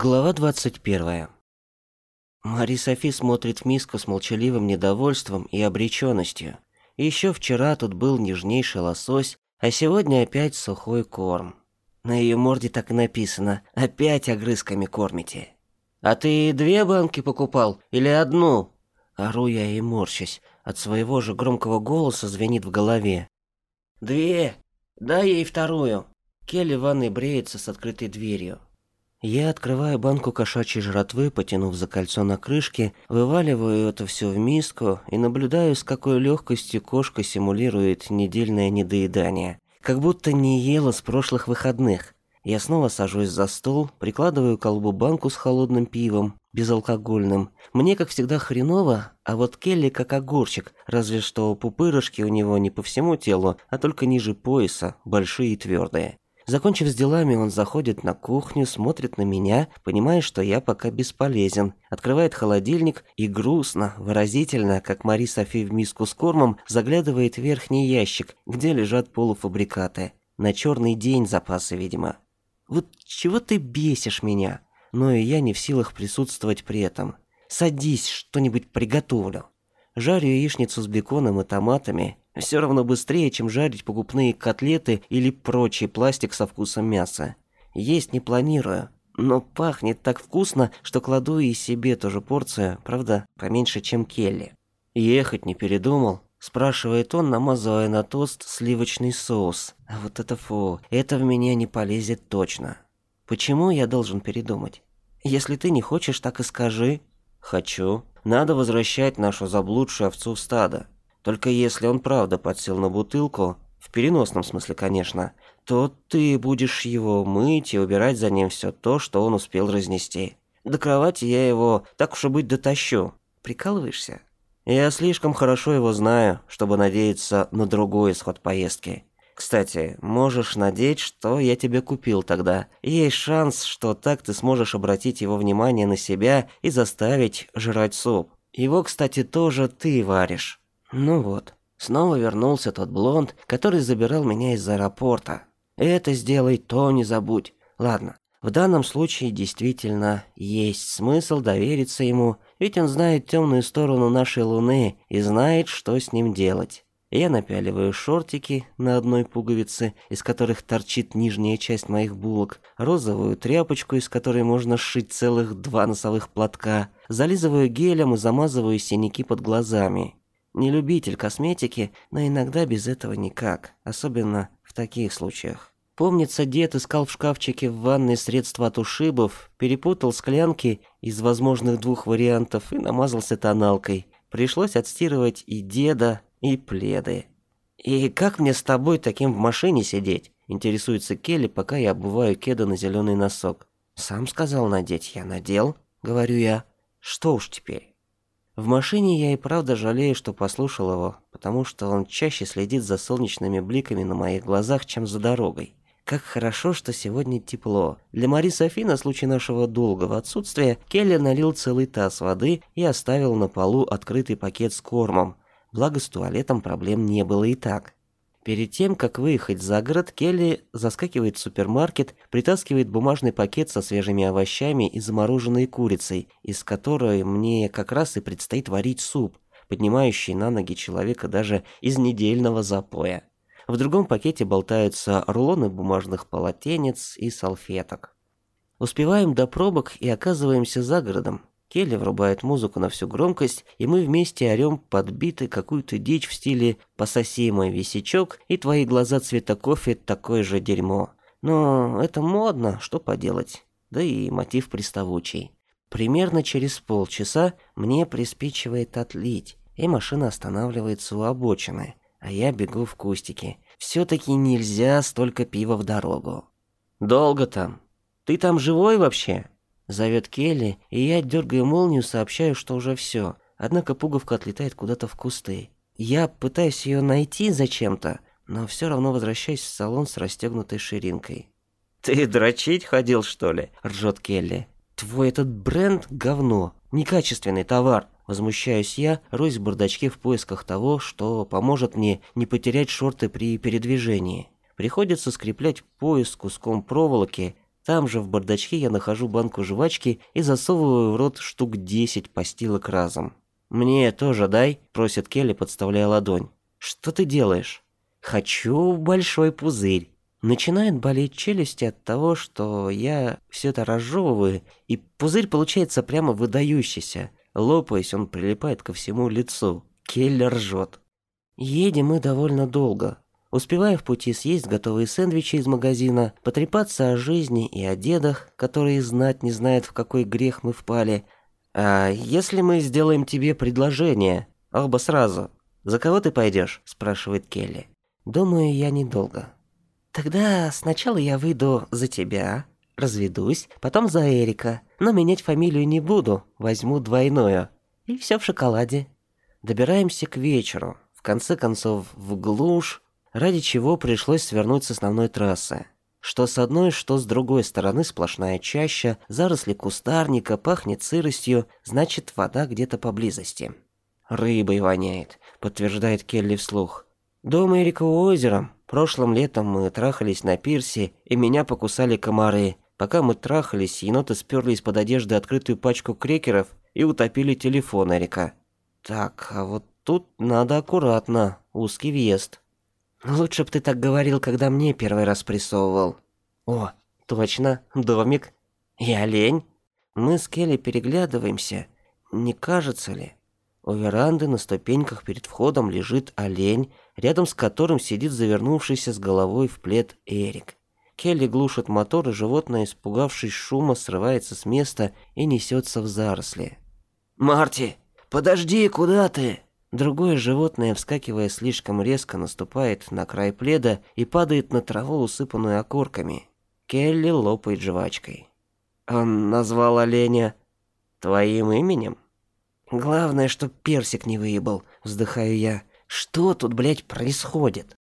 Глава 21. Мари Софи смотрит в миску с молчаливым недовольством и обреченностью. Еще вчера тут был нежнейший лосось, а сегодня опять сухой корм. На ее морде так и написано «Опять огрызками кормите». «А ты две банки покупал или одну?» Ору я и морщусь. От своего же громкого голоса звенит в голове. «Две! Дай ей вторую!» Келли в ванной бреется с открытой дверью. Я открываю банку кошачьей жратвы, потянув за кольцо на крышке, вываливаю это все в миску и наблюдаю, с какой легкостью кошка симулирует недельное недоедание. Как будто не ела с прошлых выходных. Я снова сажусь за стол, прикладываю к колбу банку с холодным пивом, безалкогольным. Мне, как всегда, хреново, а вот Келли как огурчик, разве что пупырышки у него не по всему телу, а только ниже пояса, большие и твердые. Закончив с делами, он заходит на кухню, смотрит на меня, понимая, что я пока бесполезен. Открывает холодильник и грустно, выразительно, как Мари Софи в миску с кормом, заглядывает в верхний ящик, где лежат полуфабрикаты. На черный день запасы, видимо. Вот чего ты бесишь меня? Но и я не в силах присутствовать при этом. Садись, что-нибудь приготовлю. Жарю яичницу с беконом и томатами, все равно быстрее, чем жарить покупные котлеты или прочий пластик со вкусом мяса. Есть не планирую, но пахнет так вкусно, что кладу и себе тоже порцию, правда, поменьше, чем Келли. Ехать не передумал? Спрашивает он, намазывая на тост сливочный соус. А вот это фу, это в меня не полезет точно. Почему я должен передумать? Если ты не хочешь, так и скажи. Хочу. Надо возвращать нашу заблудшую овцу в стадо. Только если он правда подсел на бутылку, в переносном смысле, конечно, то ты будешь его мыть и убирать за ним все то, что он успел разнести. До кровати я его, так уж и быть, дотащу. Прикалываешься? Я слишком хорошо его знаю, чтобы надеяться на другой исход поездки. Кстати, можешь надеть, что я тебе купил тогда. Есть шанс, что так ты сможешь обратить его внимание на себя и заставить жрать суп. Его, кстати, тоже ты варишь. Ну вот, снова вернулся тот блонд, который забирал меня из аэропорта. Это сделай, то не забудь. Ладно, в данном случае действительно есть смысл довериться ему, ведь он знает темную сторону нашей Луны и знает, что с ним делать. Я напяливаю шортики на одной пуговице, из которых торчит нижняя часть моих булок, розовую тряпочку, из которой можно сшить целых два носовых платка, зализываю гелем и замазываю синяки под глазами. Не любитель косметики, но иногда без этого никак, особенно в таких случаях. Помнится, дед искал в шкафчике в ванной средства от ушибов, перепутал склянки из возможных двух вариантов и намазался тоналкой. Пришлось отстирывать и деда, и пледы. «И как мне с тобой таким в машине сидеть?» Интересуется Келли, пока я обуваю кеда на зеленый носок. «Сам сказал надеть, я надел», — говорю я. «Что уж теперь?» В машине я и правда жалею, что послушал его, потому что он чаще следит за солнечными бликами на моих глазах, чем за дорогой. Как хорошо, что сегодня тепло. Для Мари Софи на случай нашего долгого отсутствия Келли налил целый таз воды и оставил на полу открытый пакет с кормом. Благо с туалетом проблем не было и так. Перед тем, как выехать за город, Келли заскакивает в супермаркет, притаскивает бумажный пакет со свежими овощами и замороженной курицей, из которой мне как раз и предстоит варить суп, поднимающий на ноги человека даже из недельного запоя. В другом пакете болтаются рулоны бумажных полотенец и салфеток. Успеваем до пробок и оказываемся за городом. Келли врубает музыку на всю громкость, и мы вместе орем подбитый какую-то дичь в стиле «пососи мой висячок» и «твои глаза цвета кофе такое же дерьмо». Но это модно, что поделать. Да и мотив приставучий. Примерно через полчаса мне приспичивает отлить, и машина останавливается у обочины, а я бегу в кустики. Все-таки нельзя столько пива в дорогу. «Долго там? Ты там живой вообще?» Зовет Келли, и я дергаю молнию, сообщаю, что уже все. Однако пуговка отлетает куда-то в кусты. Я пытаюсь ее найти зачем-то, но все равно возвращаюсь в салон с расстегнутой ширинкой. «Ты дрочить ходил, что ли?» – ржет Келли. «Твой этот бренд – говно, некачественный товар», – возмущаюсь я, роюсь в бардачке в поисках того, что поможет мне не потерять шорты при передвижении. Приходится скреплять пояс куском проволоки, Там же в бардачке я нахожу банку жвачки и засовываю в рот штук 10 постилок разом. «Мне тоже дай», – просит Келли, подставляя ладонь. «Что ты делаешь?» «Хочу большой пузырь». Начинает болеть челюсть от того, что я все это разжевываю, и пузырь получается прямо выдающийся. Лопаясь, он прилипает ко всему лицу. Келли ржет. Едем мы довольно долго. Успевая в пути съесть готовые сэндвичи из магазина, потрепаться о жизни и о дедах, которые знать не знают, в какой грех мы впали. А если мы сделаем тебе предложение, оба сразу, за кого ты пойдешь? спрашивает Келли. Думаю, я недолго. Тогда сначала я выйду за тебя, разведусь, потом за Эрика, но менять фамилию не буду, возьму двойную. И все в шоколаде. Добираемся к вечеру. В конце концов, в глушь, ради чего пришлось свернуть с основной трассы. Что с одной, что с другой стороны сплошная чаща, заросли кустарника, пахнет сыростью, значит, вода где-то поблизости. «Рыбой воняет», — подтверждает Келли вслух. «Дома Эрика у озера. Прошлым летом мы трахались на пирсе, и меня покусали комары. Пока мы трахались, еноты сперли из-под одежды открытую пачку крекеров и утопили телефон Эрика. Так, а вот тут надо аккуратно, узкий въезд». Лучше б ты так говорил, когда мне первый раз прессовывал. О, точно, домик. И олень. Мы с Келли переглядываемся. Не кажется ли? У веранды на ступеньках перед входом лежит олень, рядом с которым сидит завернувшийся с головой в плед Эрик. Келли глушит мотор, и животное, испугавшись шума, срывается с места и несется в заросли. «Марти, подожди, куда ты?» Другое животное, вскакивая слишком резко, наступает на край пледа и падает на траву, усыпанную окурками. Келли лопает жвачкой. Он назвал оленя твоим именем? Главное, что персик не выебал, вздыхаю я. Что тут, блядь, происходит?